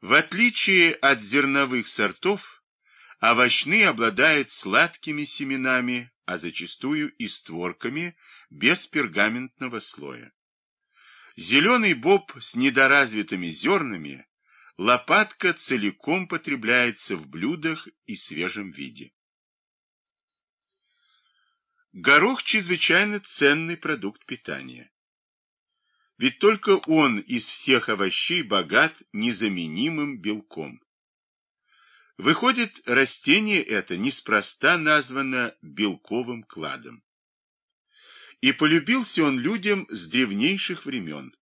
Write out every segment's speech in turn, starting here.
В отличие от зерновых сортов, овощные обладают сладкими семенами, а зачастую и створками без пергаментного слоя. Зеленый боб с недоразвитыми зернами лопатка целиком потребляется в блюдах и свежем виде. Горох чрезвычайно ценный продукт питания. Ведь только он из всех овощей богат незаменимым белком. Выходит, растение это неспроста названо белковым кладом. И полюбился он людям с древнейших времен.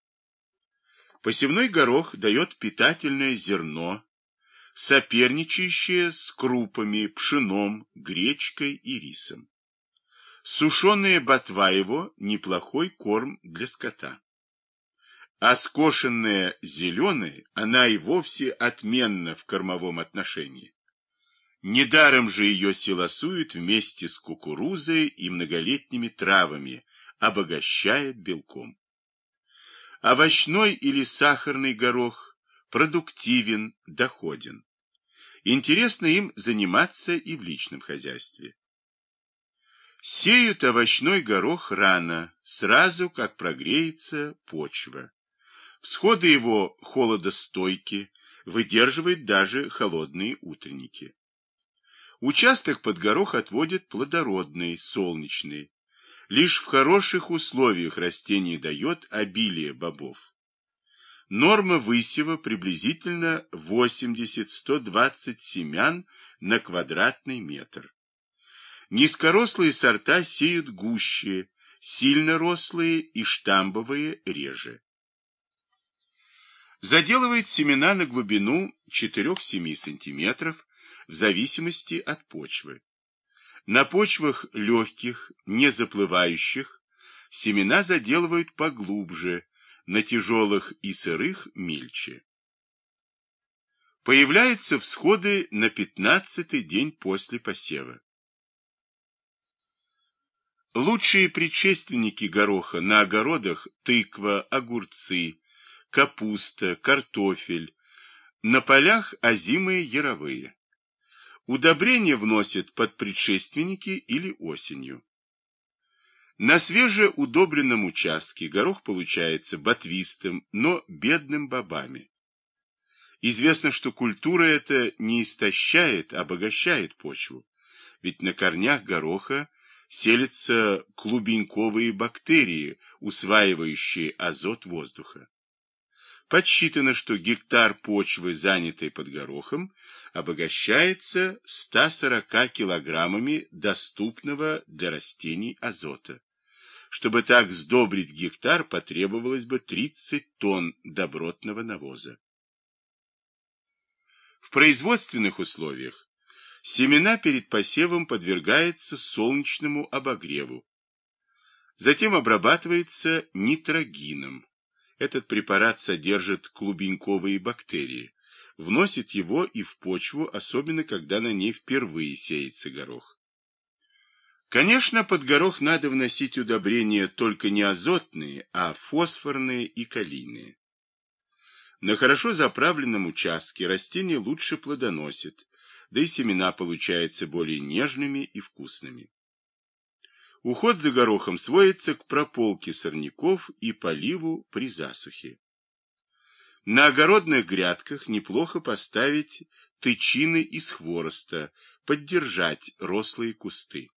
Посевной горох дает питательное зерно, соперничающее с крупами, пшеном, гречкой и рисом. Сушеная ботва его – неплохой корм для скота. А скошенная зеленой, она и вовсе отменна в кормовом отношении. Недаром же ее силосуют вместе с кукурузой и многолетними травами, обогащает белком. Овощной или сахарный горох продуктивен, доходен. Интересно им заниматься и в личном хозяйстве. Сеют овощной горох рано, сразу как прогреется почва. Всходы его холодостойки, выдерживает даже холодные утренники. Участок под горох отводит плодородный, солнечный. Лишь в хороших условиях растение дает обилие бобов. Норма высева приблизительно 80-120 семян на квадратный метр. Низкорослые сорта сеют гуще, сильно рослые и штамбовые реже. Заделывает семена на глубину 4-7 см в зависимости от почвы. На почвах легких, не заплывающих, семена заделывают поглубже, на тяжелых и сырых мельче. Появляются всходы на 15 день после посева. Лучшие предшественники гороха на огородах – тыква, огурцы, капуста, картофель, на полях – озимые яровые. Удобрения вносят под предшественники или осенью. На свежеудобренном участке горох получается ботвистым, но бедным бобами. Известно, что культура эта не истощает, а обогащает почву, ведь на корнях гороха селятся клубеньковые бактерии, усваивающие азот воздуха. Подсчитано, что гектар почвы, занятой под горохом, обогащается 140 килограммами доступного для растений азота. Чтобы так сдобрить гектар, потребовалось бы 30 тонн добротного навоза. В производственных условиях Семена перед посевом подвергаются солнечному обогреву. Затем обрабатывается нитрогином. Этот препарат содержит клубеньковые бактерии. Вносит его и в почву, особенно когда на ней впервые сеется горох. Конечно, под горох надо вносить удобрения только не азотные, а фосфорные и калийные. На хорошо заправленном участке растение лучше плодоносит, да и семена получаются более нежными и вкусными. Уход за горохом сводится к прополке сорняков и поливу при засухе. На огородных грядках неплохо поставить тычины из хвороста, поддержать рослые кусты.